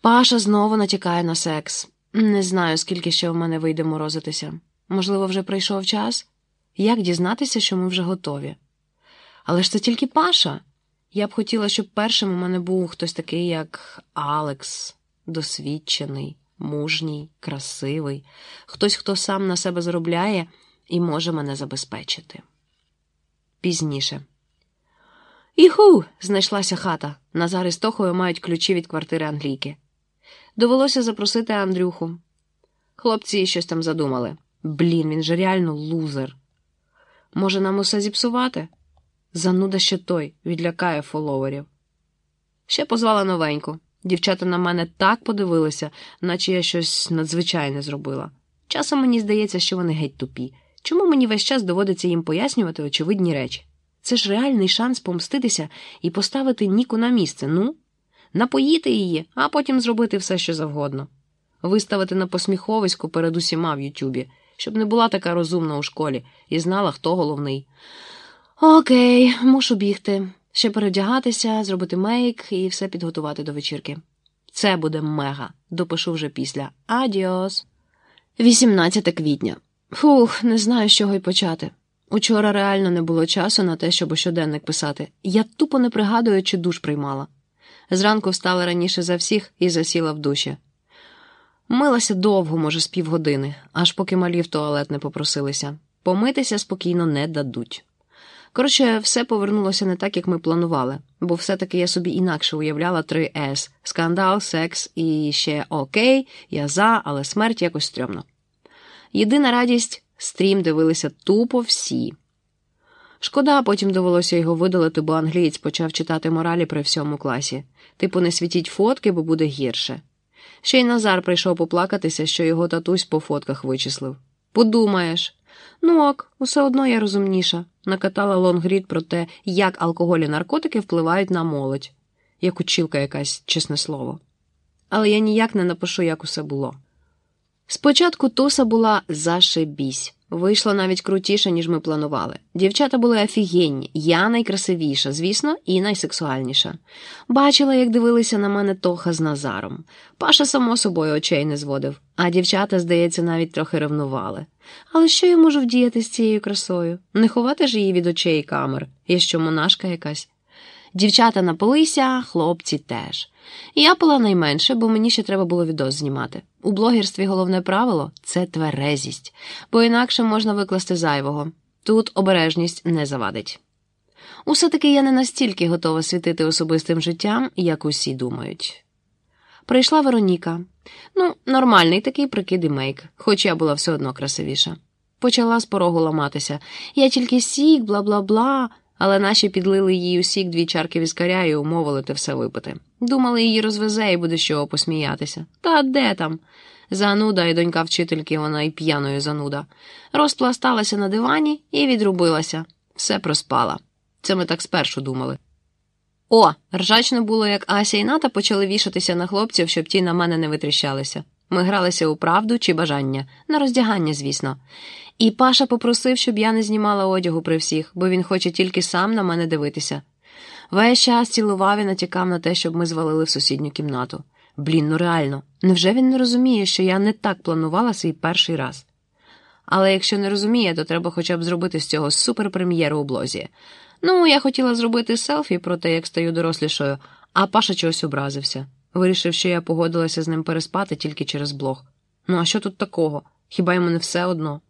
Паша знову натякає на секс. Не знаю, скільки ще в мене вийде морозитися. Можливо, вже прийшов час? Як дізнатися, що ми вже готові? Але ж це тільки Паша. Я б хотіла, щоб першим у мене був хтось такий, як Алекс, досвідчений, мужній, красивий, хтось, хто сам на себе заробляє і може мене забезпечити. Пізніше. Іху! знайшлася хата. Назар із Тохою мають ключі від квартири Англійки. Довелося запросити Андрюху. Хлопці щось там задумали. Блін, він же реально лузер. Може, нам усе зіпсувати? Зануда ще той, відлякає фоловерів. Ще позвала новеньку. Дівчата на мене так подивилися, наче я щось надзвичайне зробила. Часом мені здається, що вони геть тупі. Чому мені весь час доводиться їм пояснювати очевидні речі? Це ж реальний шанс помститися і поставити Ніку на місце, ну, напоїти її, а потім зробити все, що завгодно, виставити на посміховисько перед усіма в Ютубі, щоб не була така розумна у школі і знала, хто головний. Окей, мушу бігти, ще перевдягатися, зробити мейк і все підготувати до вечірки. Це буде мега. Допишу вже після. Adiós. 18 квітня. Фух, не знаю, з чого й почати. Учора реально не було часу на те, щоб щоденник писати. Я тупо не пригадую, чи душ приймала. Зранку встала раніше за всіх і засіла в душі. Милася довго, може, з півгодини, аж поки малі в туалет не попросилися. Помитися спокійно не дадуть. Коротше, все повернулося не так, як ми планували, бо все-таки я собі інакше уявляла три С скандал, секс і ще окей, я за, але смерть якось стрьомно. Єдина радість стрім дивилися тупо всі. Шкода, потім довелося його видалити, бо англієць почав читати моралі при всьому класі. Типу, не світіть фотки, бо буде гірше. Ще й Назар прийшов поплакатися, що його татусь по фотках вичислив. Подумаєш. Ну ок, усе одно я розумніша. Накатала лонгрід про те, як алкоголь і наркотики впливають на молодь, як училка якась, чесне слово. Але я ніяк не напишу, як усе було. Спочатку туса була зашибісь. Вийшло навіть крутіше, ніж ми планували. Дівчата були офігенні, я найкрасивіша, звісно, і найсексуальніша. Бачила, як дивилися на мене Тоха з Назаром. Паша, само собою, очей не зводив, а дівчата, здається, навіть трохи ревнували. Але що я можу вдіяти з цією красою? Не ховати ж її від очей і камер, я що монашка якась. Дівчата напилися, хлопці теж. Я пила найменше, бо мені ще треба було відос знімати. У блогерстві головне правило це тверезість, бо інакше можна викласти зайвого. Тут обережність не завадить. Усе таки я не настільки готова світити особистим життям, як усі думають. Прийшла Вероніка. Ну, нормальний такий прикид і мейк, хоч я була все одно красивіша. Почала з порогу ламатися. Я тільки сік, бла бла бла але наші підлили їй усік дві чарки віскаря і умовили те все випити. Думали, її розвезе і буде з чого посміятися. Та де там? Зануда і донька вчительки, вона і п'яною зануда. Розпласталася на дивані і відрубилася. Все проспала. Це ми так спершу думали. О, ржачно було, як Ася і Ната почали вішатися на хлопців, щоб ті на мене не витріщалися. Ми гралися у правду чи бажання, на роздягання, звісно. І Паша попросив, щоб я не знімала одягу при всіх, бо він хоче тільки сам на мене дивитися. Весь час цілував і натякав на те, щоб ми звалили в сусідню кімнату. Блін, ну реально, невже він не розуміє, що я не так планувала свій перший раз? Але якщо не розуміє, то треба хоча б зробити з цього суперпрем'єру у блозі. Ну, я хотіла зробити селфі про те, як стаю дорослішою, а Паша чогось образився. Вирішив, що я погодилася з ним переспати тільки через блог. Ну, а що тут такого? Хіба йому не все одно?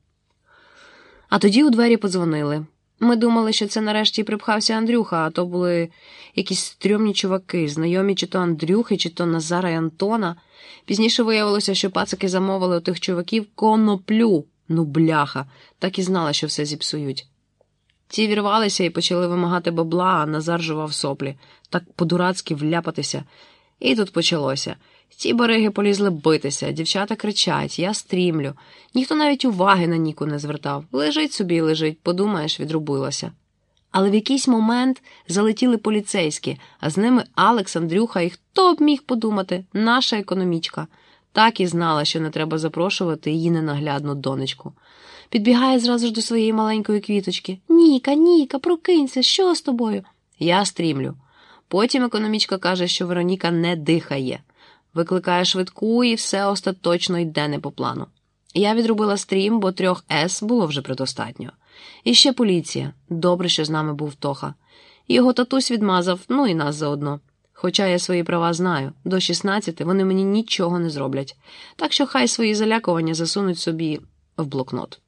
А тоді у двері подзвонили. Ми думали, що це нарешті припхався Андрюха, а то були якісь стрьомні чуваки, знайомі чи то Андрюхи, чи то Назара і Антона. Пізніше виявилося, що пацики замовили у тих чуваків коноплю. Ну, бляха, так і знала, що все зіпсують. Ті вірвалися і почали вимагати бабла, а Назар жував соплі, так по-дурацьки вляпатися. І тут почалося. Ці бариги полізли битися, дівчата кричать, я стрімлю. Ніхто навіть уваги на Ніку не звертав. Лежить собі, лежить, подумаєш, відрубилася. Але в якийсь момент залетіли поліцейські, а з ними Алекс, Андрюха і хто б міг подумати, наша економічка. Так і знала, що не треба запрошувати її ненаглядну донечку. Підбігає зразу ж до своєї маленької квіточки. Ніка, Ніка, прокинься, що з тобою? Я стрімлю. Потім економічка каже, що Вероніка не дихає. викликає швидку і все остаточно йде не по плану. Я відробила стрім, бо трьох С було вже предостатньо. І ще поліція. Добре, що з нами був Тоха. Його татусь відмазав, ну і нас заодно. Хоча я свої права знаю, до 16 вони мені нічого не зроблять, так що хай свої залякування засунуть собі в блокнот.